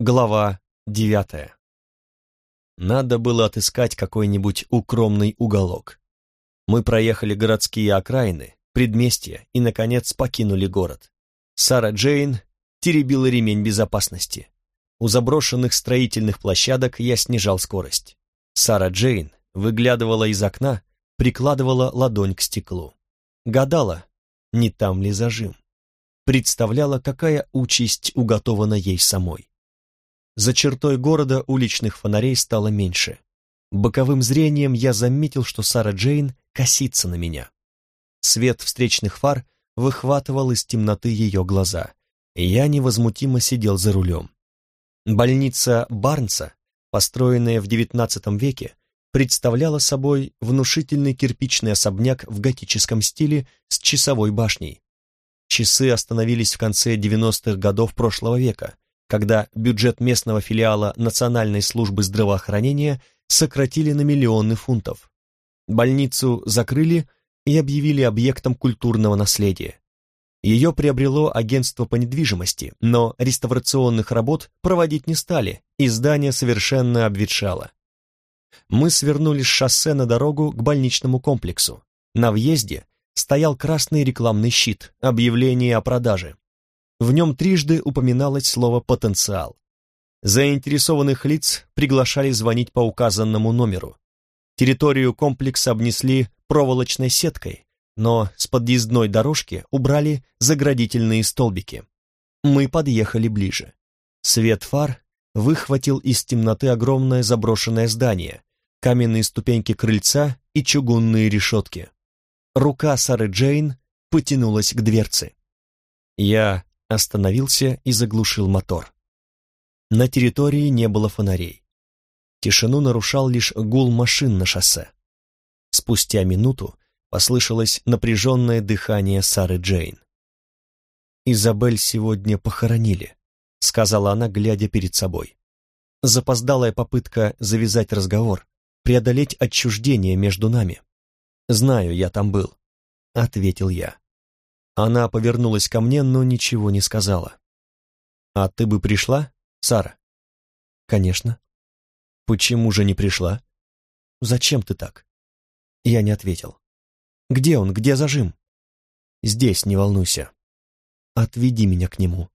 Глава девятая. Надо было отыскать какой-нибудь укромный уголок. Мы проехали городские окраины, предместья и, наконец, покинули город. Сара Джейн теребила ремень безопасности. У заброшенных строительных площадок я снижал скорость. Сара Джейн выглядывала из окна, прикладывала ладонь к стеклу. Гадала, не там ли зажим. Представляла, какая участь уготована ей самой. За чертой города уличных фонарей стало меньше. Боковым зрением я заметил, что Сара Джейн косится на меня. Свет встречных фар выхватывал из темноты ее глаза, я невозмутимо сидел за рулем. Больница Барнса, построенная в XIX веке, представляла собой внушительный кирпичный особняк в готическом стиле с часовой башней. Часы остановились в конце 90-х годов прошлого века, когда бюджет местного филиала Национальной службы здравоохранения сократили на миллионы фунтов. Больницу закрыли и объявили объектом культурного наследия. Ее приобрело агентство по недвижимости, но реставрационных работ проводить не стали, и здание совершенно обветшало. Мы свернули с шоссе на дорогу к больничному комплексу. На въезде стоял красный рекламный щит, объявление о продаже. В нем трижды упоминалось слово «потенциал». Заинтересованных лиц приглашали звонить по указанному номеру. Территорию комплекса обнесли проволочной сеткой, но с подъездной дорожки убрали заградительные столбики. Мы подъехали ближе. Свет фар выхватил из темноты огромное заброшенное здание, каменные ступеньки крыльца и чугунные решетки. Рука Сары Джейн потянулась к дверце. Я остановился и заглушил мотор. На территории не было фонарей. Тишину нарушал лишь гул машин на шоссе. Спустя минуту послышалось напряженное дыхание Сары Джейн. «Изабель сегодня похоронили», — сказала она, глядя перед собой. Запоздалая попытка завязать разговор, преодолеть отчуждение между нами. «Знаю, я там был», — ответил я. Она повернулась ко мне, но ничего не сказала. «А ты бы пришла, Сара?» «Конечно». «Почему же не пришла?» «Зачем ты так?» Я не ответил. «Где он? Где зажим?» «Здесь, не волнуйся». «Отведи меня к нему».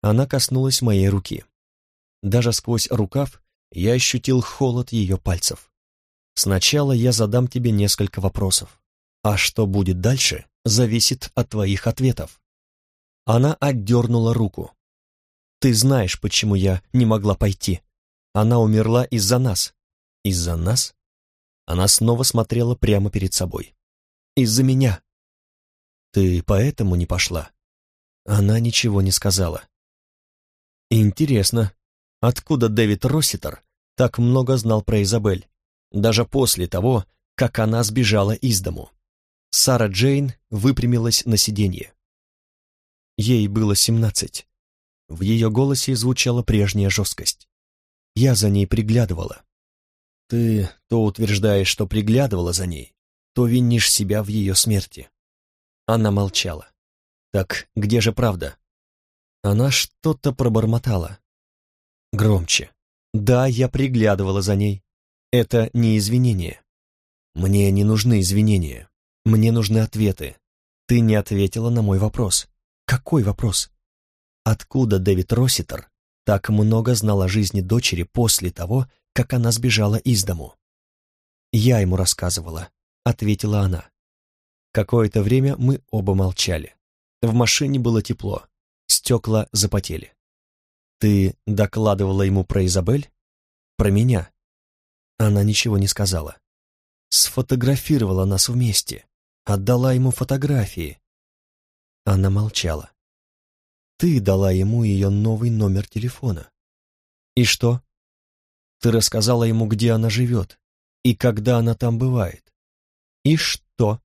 Она коснулась моей руки. Даже сквозь рукав я ощутил холод ее пальцев. «Сначала я задам тебе несколько вопросов. А что будет дальше, зависит от твоих ответов. Она отдернула руку. Ты знаешь, почему я не могла пойти. Она умерла из-за нас. Из-за нас? Она снова смотрела прямо перед собой. Из-за меня. Ты поэтому не пошла? Она ничего не сказала. Интересно, откуда Дэвид Росситер так много знал про Изабель, даже после того, как она сбежала из дому? Сара Джейн выпрямилась на сиденье. Ей было семнадцать. В ее голосе звучала прежняя жесткость. Я за ней приглядывала. Ты то утверждаешь, что приглядывала за ней, то винишь себя в ее смерти. Она молчала. Так где же правда? Она что-то пробормотала. Громче. Да, я приглядывала за ней. Это не извинение. Мне не нужны извинения. Мне нужны ответы. Ты не ответила на мой вопрос. Какой вопрос? Откуда Дэвид Росситер так много знал о жизни дочери после того, как она сбежала из дому? Я ему рассказывала, ответила она. Какое-то время мы оба молчали. В машине было тепло, стекла запотели. Ты докладывала ему про Изабель? Про меня? Она ничего не сказала. Сфотографировала нас вместе отдала ему фотографии. Она молчала. Ты дала ему ее новый номер телефона. И что? Ты рассказала ему, где она живет и когда она там бывает. И что?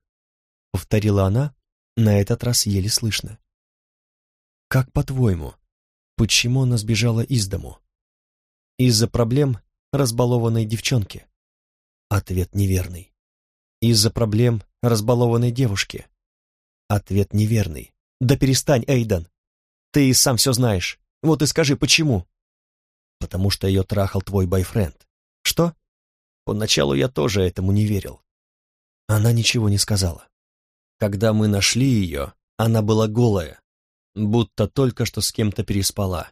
Повторила она, на этот раз еле слышно. Как по-твоему, почему она сбежала из дому? Из-за проблем разбалованной девчонки. Ответ неверный. Из-за проблем разбалованной девушки? Ответ неверный. Да перестань, Эйден. Ты и сам все знаешь. Вот и скажи, почему? потому что ее трахал твой бойфренд. Что? Поначалу я тоже этому не верил. Она ничего не сказала. Когда мы нашли ее, она была голая, будто только что с кем-то переспала.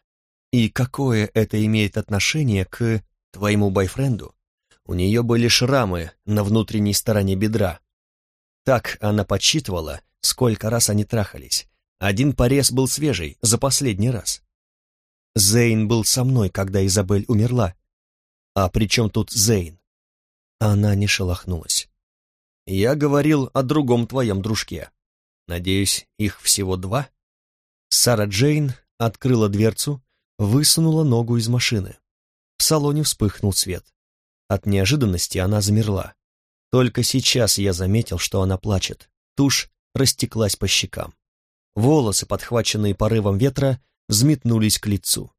И какое это имеет отношение к твоему бойфренду? У нее были шрамы на внутренней стороне бедра. Так она подсчитывала, сколько раз они трахались. Один порез был свежий, за последний раз. Зейн был со мной, когда Изабель умерла. А при чем тут Зейн? Она не шелохнулась. Я говорил о другом твоем дружке. Надеюсь, их всего два? Сара Джейн открыла дверцу, высунула ногу из машины. В салоне вспыхнул свет. От неожиданности она замерла. Только сейчас я заметил, что она плачет. Тушь растеклась по щекам. Волосы, подхваченные порывом ветра, взметнулись к лицу.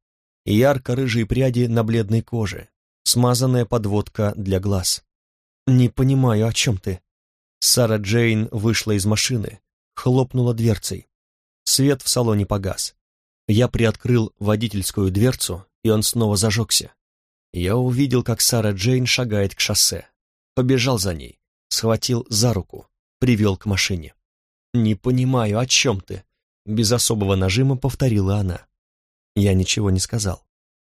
Ярко-рыжие пряди на бледной коже, смазанная подводка для глаз. «Не понимаю, о чем ты?» Сара Джейн вышла из машины, хлопнула дверцей. Свет в салоне погас. Я приоткрыл водительскую дверцу, и он снова зажегся. Я увидел, как Сара Джейн шагает к шоссе. Побежал за ней, схватил за руку, привел к машине. «Не понимаю, о чем ты?» Без особого нажима повторила она. Я ничего не сказал.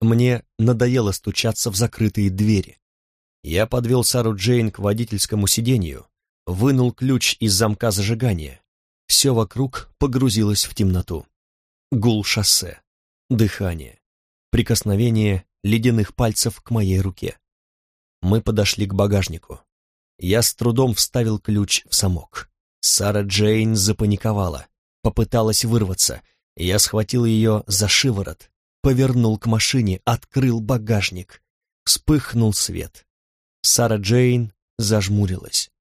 Мне надоело стучаться в закрытые двери. Я подвел Сару Джейн к водительскому сиденью, вынул ключ из замка зажигания. Все вокруг погрузилось в темноту. Гул шоссе, дыхание, прикосновение ледяных пальцев к моей руке. Мы подошли к багажнику. Я с трудом вставил ключ в замок. Сара Джейн запаниковала, попыталась вырваться. Я схватил ее за шиворот, повернул к машине, открыл багажник. Вспыхнул свет. Сара Джейн зажмурилась.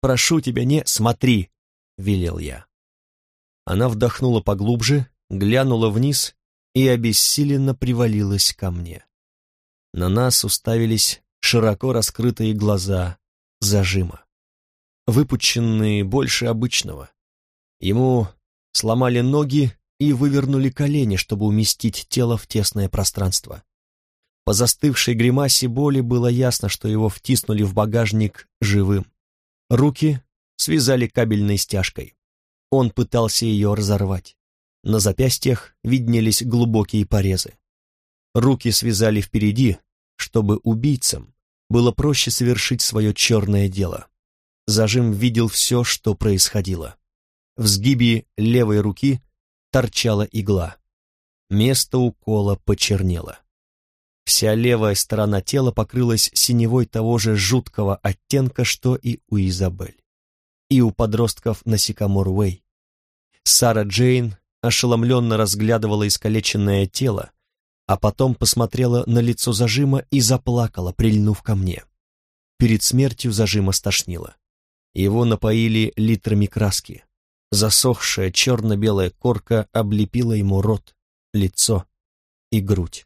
«Прошу тебя, не смотри!» — велел я. Она вдохнула поглубже, глянула вниз и обессиленно привалилась ко мне. На нас уставились широко раскрытые глаза зажима, выпученные больше обычного. Ему сломали ноги и вывернули колени, чтобы уместить тело в тесное пространство. По застывшей гримасе боли было ясно, что его втиснули в багажник живым. Руки связали кабельной стяжкой. Он пытался ее разорвать. На запястьях виднелись глубокие порезы. Руки связали впереди, чтобы убийцам было проще совершить свое черное дело. Зажим видел все, что происходило. В сгибе левой руки торчала игла. Место укола почернело. Вся левая сторона тела покрылась синевой того же жуткого оттенка, что и у Изабель. И у подростков на Сикамор-Уэй. Сара Джейн ошеломленно разглядывала искалеченное тело, а потом посмотрела на лицо зажима и заплакала, прильнув ко мне. Перед смертью зажима стошнило. Его напоили литрами краски. Засохшая черно-белая корка облепила ему рот, лицо и грудь.